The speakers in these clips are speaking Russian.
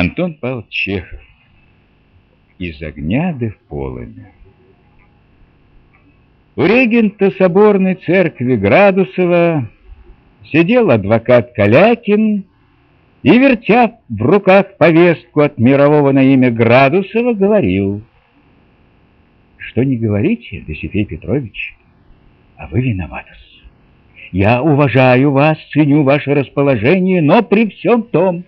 Антон Павлович Чехов. Из огня до в полымя. У регента соборной церкви Градусова сидел адвокат Калякин и, вертя в руках повестку от мирового на имя Градусова, говорил, что не говорите, Досифей Петрович, а вы виноваты. Я уважаю вас, ценю ваше расположение, но при всем том,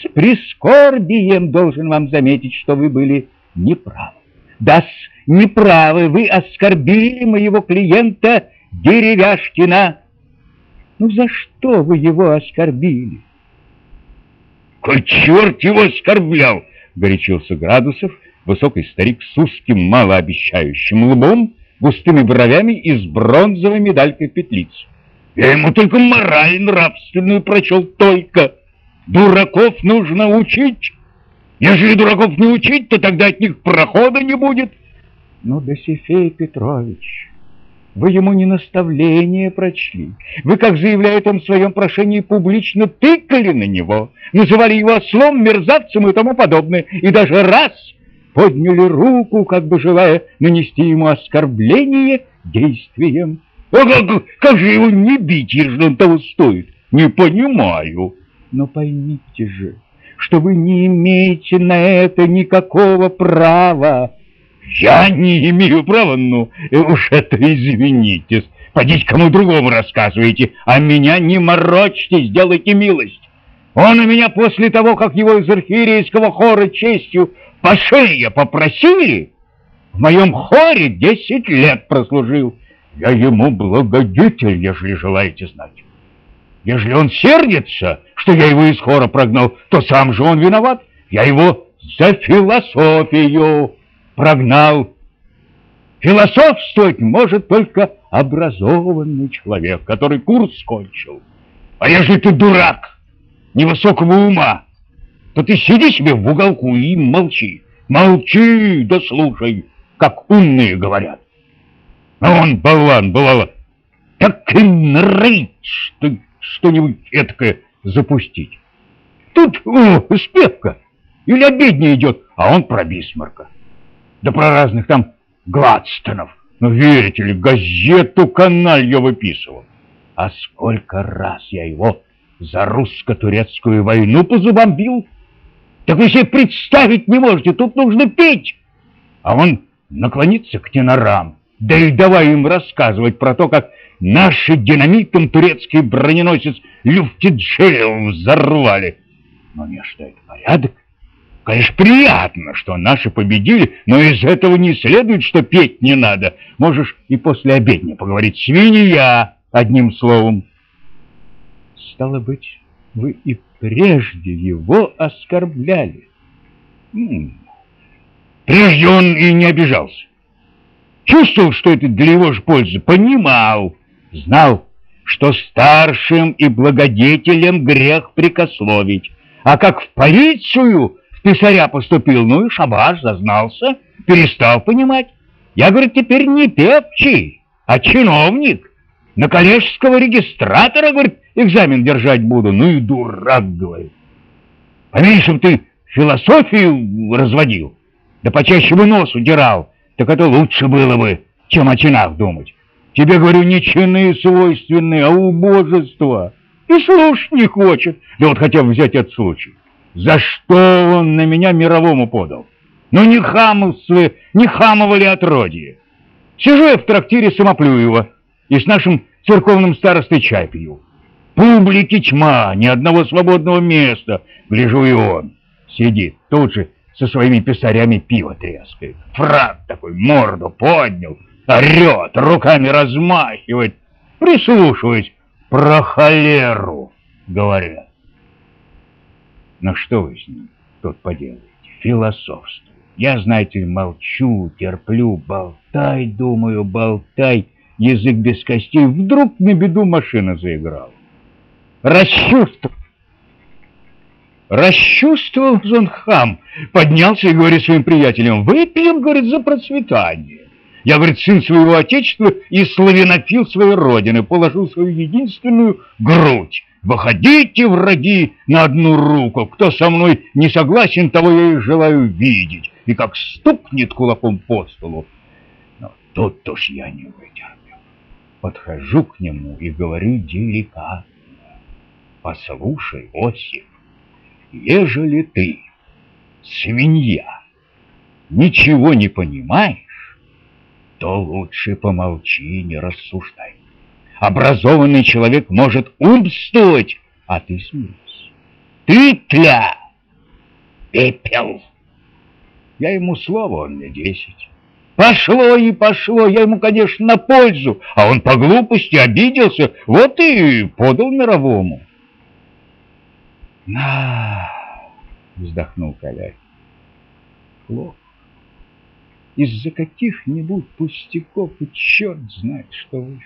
с прискорбием должен вам заметить, что вы были неправы. Да, неправы, вы оскорбили моего клиента Деревяшкина. Ну, за что вы его оскорбили? Кой черт его оскорблял, горячился Градусов, высокий старик с узким, малообещающим лбом, густыми бровями и с бронзовой медалькой петлиц. Я ему только мораль нравственную прочел, только. Дураков нужно учить. Если дураков не учить, то тогда от них прохода не будет. Ну, Досифей Петрович, вы ему не наставление прочли. Вы, как заявляет он в своем прошении, публично тыкали на него, называли его ослом, мерзавцем и тому подобное, и даже раз подняли руку, как бы желая нанести ему оскорбление действием. А как, как же его не бить, если он того стоит? Не понимаю. Но поймите же, что вы не имеете на это никакого права. Я не имею права, ну, уж это извинитесь. Пойдите кому другому рассказывайте, а меня не морочьте, сделайте милость. Он у меня после того, как его из архиерейского хора честью по шее попросили, в моем хоре десять лет прослужил. Я ему благодетель, ежели желаете знать. Ежели он сердится, что я его из хора прогнал, то сам же он виноват. Я его за философию прогнал. Философствовать может только образованный человек, который курс кончил. А если ты дурак, невысокого ума, то ты сиди себе в уголку и молчи. Молчи, да слушай, как умные говорят. А он, болван, бывало, так и нрыть, что что-нибудь этакое запустить. Тут о, спевка или обедня идет, а он про Бисмарка. Да про разных там Гладстонов. Ну, верите ли, газету каналью выписывал. А сколько раз я его за русско-турецкую войну по зубам бил. Так вы себе представить не можете, тут нужно петь. А он наклонится к тенорам, да и давай им рассказывать про то, как наши динамитом турецкий броненосец Люфтиджелев взорвали. Но не что это порядок. Конечно, приятно, что наши победили, но из этого не следует, что петь не надо. Можешь и после обедня поговорить. Свинья, одним словом. Стало быть, вы и прежде его оскорбляли. Прежде он и не обижался. Чувствовал, что это для его же пользы, понимал, знал, что старшим и благодетелем грех прикословить. А как в полицию в писаря поступил, ну и шабаш, зазнался, перестал понимать. Я, говорит, теперь не певчий, а чиновник. На коллежского регистратора, говорит, экзамен держать буду. Ну и дурак, говорит. Поменьше ты философию разводил, да почаще бы нос удирал, так это лучше было бы, чем о чинах думать. Тебе, говорю, не чины свойственны, а убожество. И слушать не хочет. Да вот хотя бы взять этот случай. За что он на меня мировому подал? Ну не хамовство, не хамово ли отродье? Сижу я в трактире Самоплюева и с нашим церковным старостой чай пью. Публики тьма, ни одного свободного места. Гляжу и он сидит тут же со своими писарями пиво трескает. Фраг такой, морду поднял, орет, руками размахивает. Прислушиваясь, про холеру, говорят. Ну что вы с ним тут поделаете? Философствую. Я, знаете молчу, терплю, болтай, думаю, болтай. Язык без костей. Вдруг на беду машина заиграла. Расчувствовал Расчувствовал он хам, поднялся и говорит своим приятелям, выпьем, говорит, за процветание. Я, говорит, сын своего отечества и славянофил своей родины, положил свою единственную грудь. Выходите, враги, на одну руку. Кто со мной не согласен, того я и желаю видеть. И как стукнет кулаком по столу. Но тут уж я не вытерпел. Подхожу к нему и говорю деликатно. Послушай, Осип, ежели ты, свинья, ничего не понимаешь, то лучше помолчи, не рассуждай. Образованный человек может умствовать, а ты смеешься. Ты тля, пепел. Я ему слово, он мне десять. Пошло и пошло, я ему, конечно, на пользу, а он по глупости обиделся, вот и подал мировому. На, вздохнул Калякин. Плохо. Из-за каких-нибудь пустяков и черт знает, что вышло.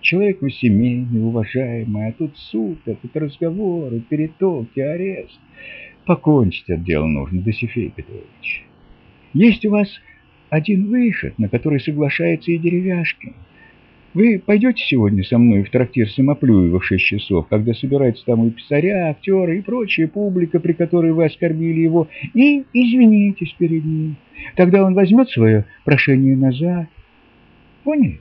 Человек вы семейный, уважаемый, а тут суд, а тут разговоры, перетолки, арест. Покончить от дела нужно, Досифей Петрович. Есть у вас один выход, на который соглашается и деревяшкин. Вы пойдете сегодня со мной в трактир Самоплюева в шесть часов, когда собираются там и писаря, актеры и прочая публика, при которой вы оскорбили его, и извинитесь перед ним. Тогда он возьмет свое прошение назад. Поняли?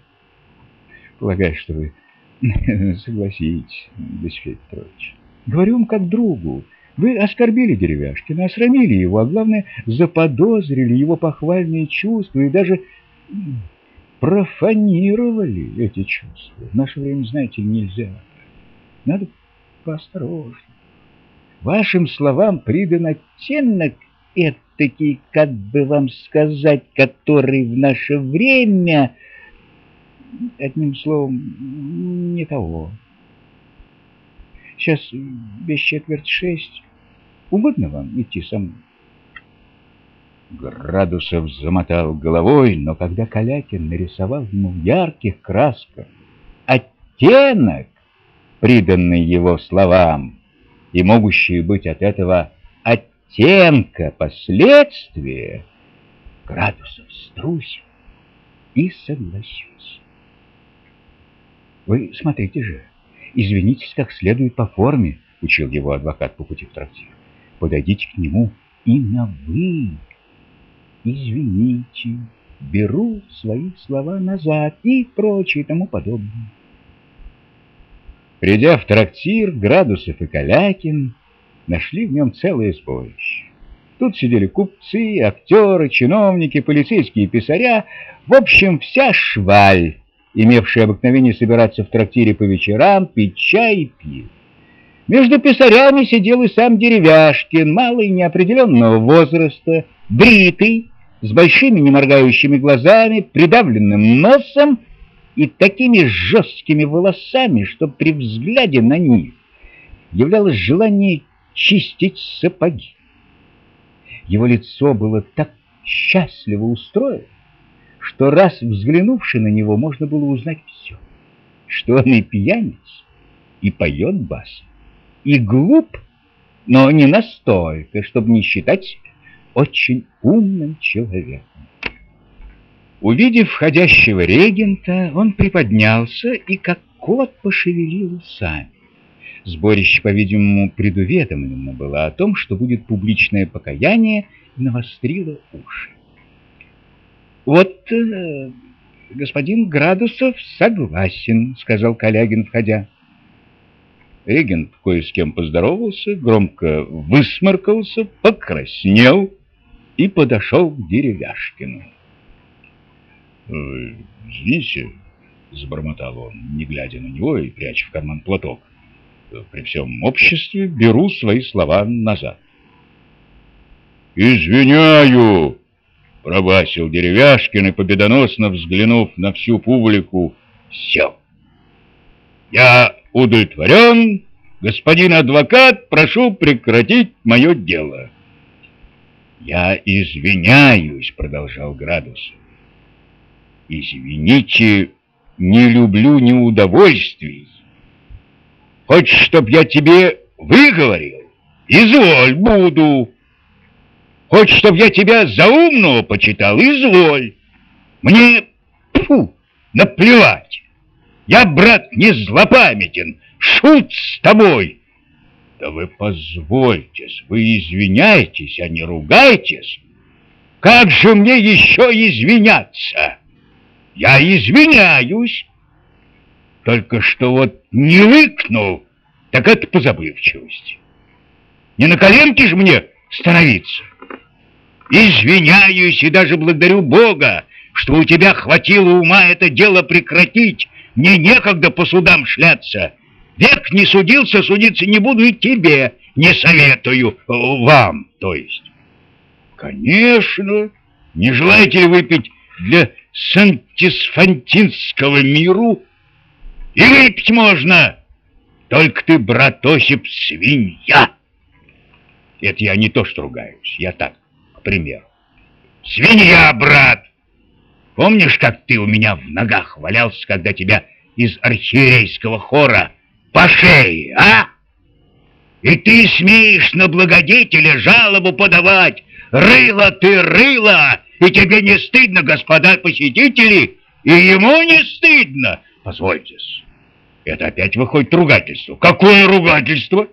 Полагаю, что вы согласитесь, Досифей Петрович. Говорю вам как другу. Вы оскорбили Деревяшкина, осрамили его, а главное, заподозрили его похвальные чувства и даже профанировали эти чувства. В наше время, знаете, нельзя. Надо поосторожнее. Вашим словам придан оттенок этакий, как бы вам сказать, который в наше время, одним словом, не того. Сейчас без четверть шесть. Угодно вам идти со мной? Градусов замотал головой, но когда Калякин нарисовал ему ярких красках оттенок, приданный его словам, и могущие быть от этого оттенка последствия, Градусов струсил и согласился. Вы смотрите же, извинитесь как следует по форме, учил его адвокат по пути в трактир. Подойдите к нему и на «вы» извините, беру свои слова назад и прочее тому подобное. Придя в трактир, Градусов и Калякин нашли в нем целое сборище. Тут сидели купцы, актеры, чиновники, полицейские писаря, в общем, вся шваль, имевшая обыкновение собираться в трактире по вечерам, пить чай и пить. Между писарями сидел и сам Деревяшкин, малый неопределенного возраста, бритый, с большими неморгающими глазами, придавленным носом и такими жесткими волосами, что при взгляде на них являлось желание чистить сапоги. Его лицо было так счастливо устроено, что раз взглянувши на него, можно было узнать все, что он и пьяниц, и поет бас, и глуп, но не настолько, чтобы не считать очень умным человеком. Увидев входящего регента, он приподнялся и как кот пошевелил усами. Сборище, по-видимому, предуведомлено было о том, что будет публичное покаяние, и навострило уши. «Вот э, господин Градусов согласен», — сказал Калягин, входя. Регент кое с кем поздоровался, громко высморкался, покраснел и подошел к деревяшкину. «Э, «Извините», — забормотал он, не глядя на него и пряча в карман платок, «при всем обществе беру свои слова назад». «Извиняю!» — пробасил Деревяшкин и, победоносно взглянув на всю публику, сел. «Я удовлетворен, господин адвокат, прошу прекратить мое дело». «Я извиняюсь», — продолжал Градус. «Извините, не люблю неудовольствий. Хочешь, чтоб я тебе выговорил? Изволь, буду. Хочешь, чтоб я тебя за умного почитал? Изволь. Мне, фу, наплевать. Я, брат, не злопамятен, шут с тобой. Да вы позвольтесь, вы извиняйтесь, а не ругайтесь. Как же мне еще извиняться? Я извиняюсь. Только что вот не выкнул, так это по забывчивости. Не на коленке же мне становиться. Извиняюсь и даже благодарю Бога, что у тебя хватило ума это дело прекратить. Мне некогда по судам шляться. Век не судился, судиться не буду и тебе не советую. Вам, то есть. Конечно. Не желаете ли выпить для сантисфантинского миру? И выпить можно. Только ты, брат Осип, свинья. Это я не то что ругаюсь, я так, к примеру. Свинья, брат! Помнишь, как ты у меня в ногах валялся, когда тебя из архиерейского хора по шее, а? И ты смеешь на благодетеля жалобу подавать. Рыло ты, рыло! И тебе не стыдно, господа посетители? И ему не стыдно? Позвольтесь, это опять выходит ругательство. Какое ругательство?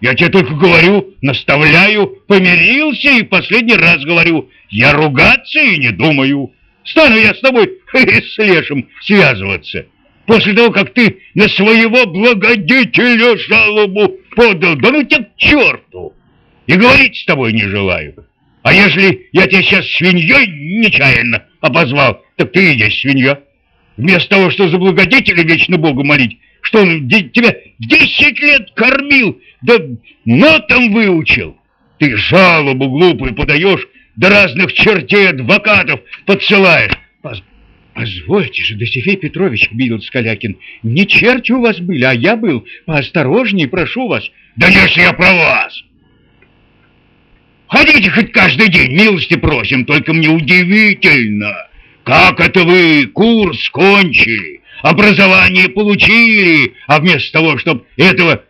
Я тебе только говорю, наставляю, помирился и последний раз говорю. Я ругаться и не думаю. Стану я с тобой с Лешем связываться. После того, как ты на своего благодетеля жалобу подал, да ну тебя к черту! И говорить с тобой не желаю. А если я тебя сейчас свиньей нечаянно обозвал, так ты и есть свинья. Вместо того, что за благодетеля вечно Богу молить, что он тебя десять лет кормил, да нотам выучил. Ты жалобу глупую подаешь, да разных чертей адвокатов подсылаешь. Поз... Позвольте же, Досифей Петрович, бил Скалякин, не черти у вас были, а я был. Поосторожней, прошу вас. Да если я про вас. Ходите хоть каждый день, милости просим, только мне удивительно, как это вы курс кончили, образование получили, а вместо того, чтобы этого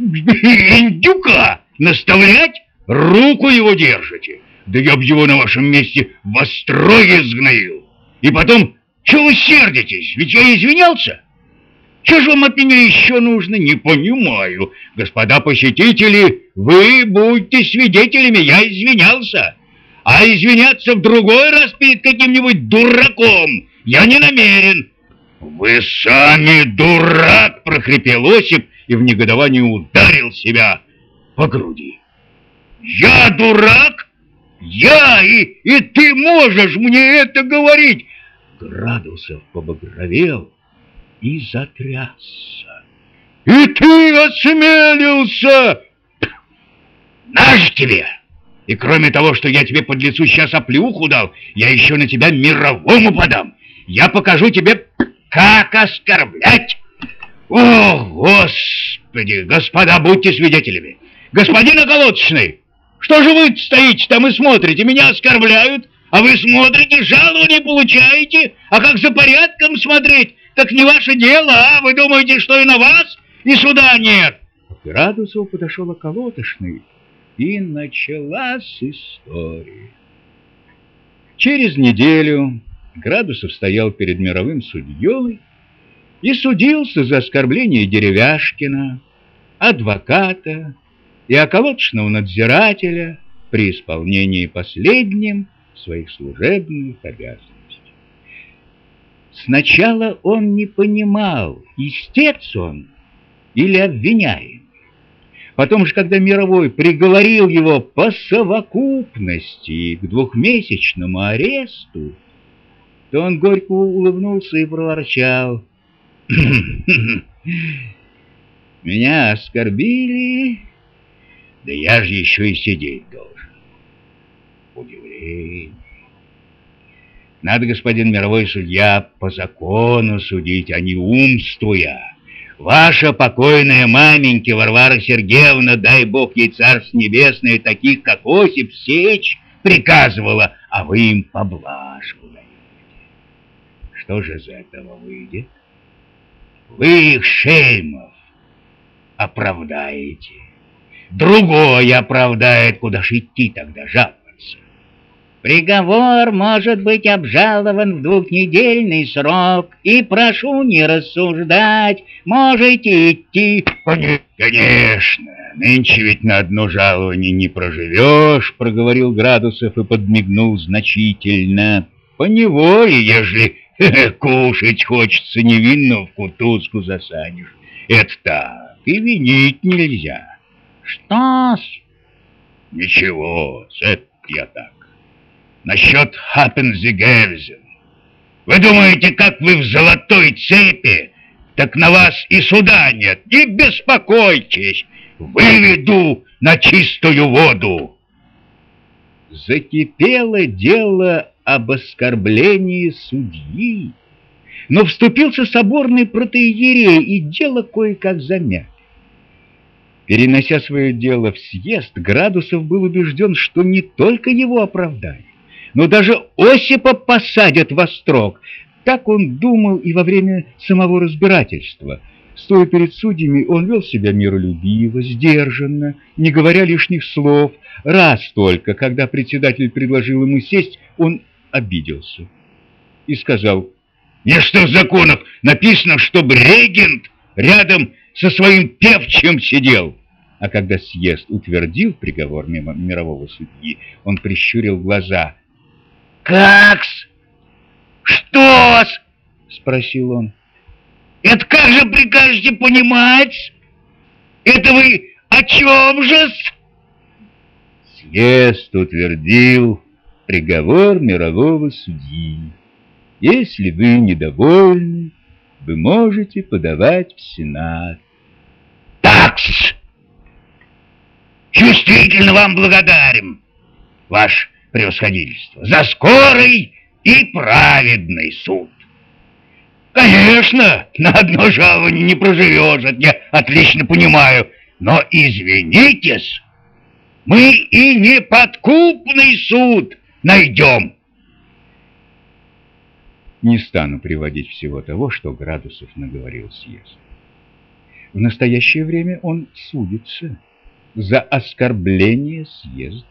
индюка наставлять, руку его держите. Да я б его на вашем месте в остроге сгноил. И потом, что вы сердитесь? Ведь я извинялся. Что же вам от меня еще нужно? Не понимаю. Господа посетители, вы будьте свидетелями, я извинялся. А извиняться в другой раз перед каким-нибудь дураком я не намерен. Вы сами дурак, прохрипел Осип и в негодовании ударил себя по груди. Я дурак? Я и, и ты можешь мне это говорить? Градусов побагровел и затрясся. И ты осмелился! Наш тебе! И кроме того, что я тебе под лицу сейчас оплеуху дал, я еще на тебя мировому подам. Я покажу тебе, как оскорблять. О, Господи! Господа, будьте свидетелями! Господин околоточный, что же вы стоите там и смотрите? Меня оскорбляют, а вы смотрите, жалование получаете, а как за порядком смотреть? Так не ваше дело, а? Вы думаете, что и на вас и суда нет? К подошел околотошный, и началась история. Через неделю Градусов стоял перед мировым судьей и судился за оскорбление Деревяшкина, адвоката и околоточного надзирателя при исполнении последним своих служебных обязанностей. Сначала он не понимал, истец он или обвиняем. Потом же, когда Мировой приговорил его по совокупности к двухмесячному аресту, то он горько улыбнулся и проворчал. «Меня оскорбили, да я же еще и сидеть должен». Удивление. Надо, господин мировой судья, по закону судить, а не умствуя. Ваша покойная маменька Варвара Сергеевна, дай бог ей царство небесное, таких, как Осип, сечь приказывала, а вы им поблажку даете. Что же из этого выйдет? Вы их, Шеймов, оправдаете. Другой оправдает, куда ж идти тогда жаловаться. Приговор может быть обжалован в двухнедельный срок, и прошу не рассуждать, можете идти. Конечно, нынче ведь на одно жалование не проживешь, проговорил Градусов и подмигнул значительно. Поневоле, ежели кушать хочется невинно в кутузку засадишь. Это так, и винить нельзя. Что-с? Ничего, это я так. Насчет Хаппензигельзен. Вы думаете, как вы в золотой цепи, так на вас и суда нет. Не беспокойтесь, выведу на чистую воду. Закипело дело об оскорблении судьи, но вступился соборный протеерей, и дело кое-как замяли. Перенося свое дело в съезд, Градусов был убежден, что не только его оправдают, но даже Осипа посадят во строк. Так он думал и во время самого разбирательства. Стоя перед судьями, он вел себя миролюбиво, сдержанно, не говоря лишних слов. Раз только, когда председатель предложил ему сесть, он обиделся и сказал, «Не что в законах написано, чтобы регент рядом со своим певчим сидел». А когда съезд утвердил приговор мимо мирового судьи, он прищурил глаза – «Как-с? Что-с?» — спросил он. «Это как же прикажете понимать? Это вы о чем же-с?» Съезд утвердил приговор мирового судьи. Если вы недовольны, вы можете подавать в Сенат. Такс! Чувствительно вам благодарен, ваш превосходительство, за скорый и праведный суд. Конечно, на одно жалование не проживешь, это я отлично понимаю, но извинитесь, мы и неподкупный суд найдем. Не стану приводить всего того, что Градусов наговорил съезд. В настоящее время он судится за оскорбление съезда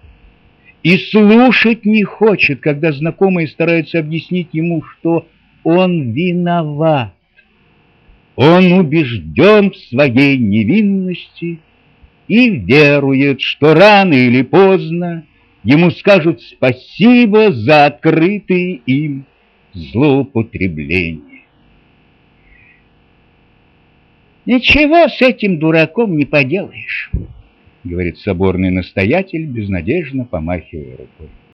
и слушать не хочет, когда знакомые стараются объяснить ему, что он виноват. Он убежден в своей невинности и верует, что рано или поздно ему скажут спасибо за открытые им злоупотребления. Ничего с этим дураком не поделаешь. — говорит соборный настоятель, безнадежно помахивая рукой.